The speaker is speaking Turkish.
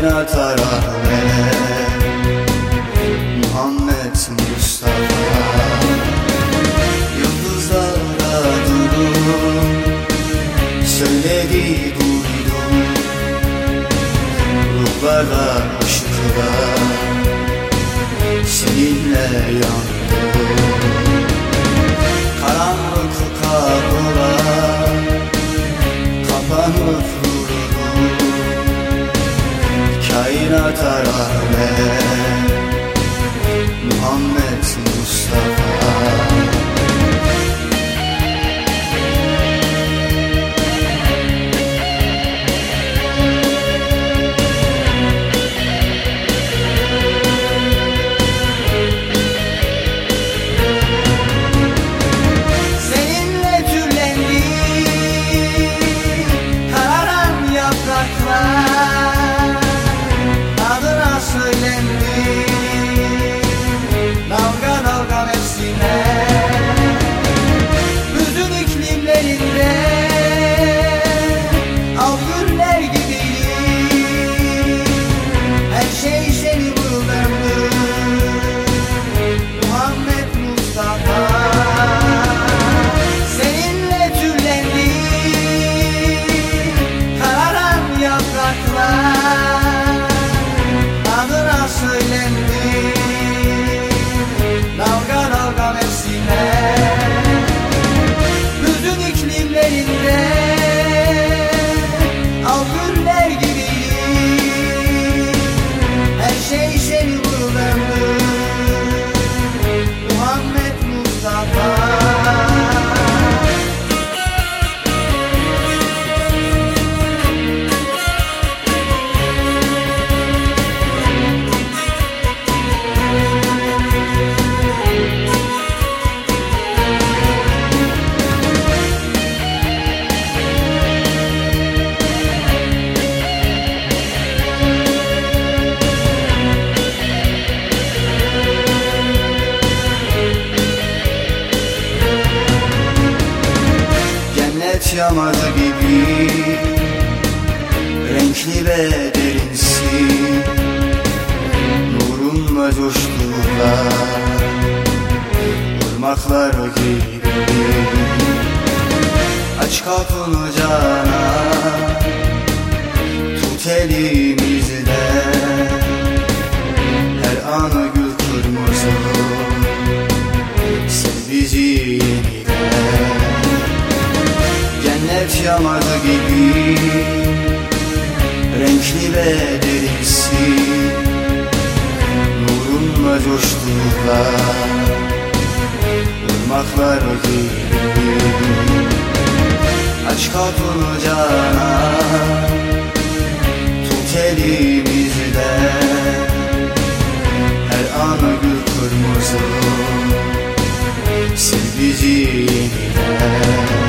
birer tarar Muhammed Mustafa. Yıldızlara durun Söyledi duydum. Ruhlara aşıklar Seninle yandım. Kainata rahmet Muhammed söylenmiyor Yamadı gibi. Renkli ve derinsin Nurunla coştular Irmaklar gibi. Aç kapını cana. Tut elimizde Yamadı gibi. Renkli ve derinsin Nurunla coştular. Irmaklar gibi. Aç kapını cana Tut elimizde Her anı gül kırmızı Sil bizi yeniden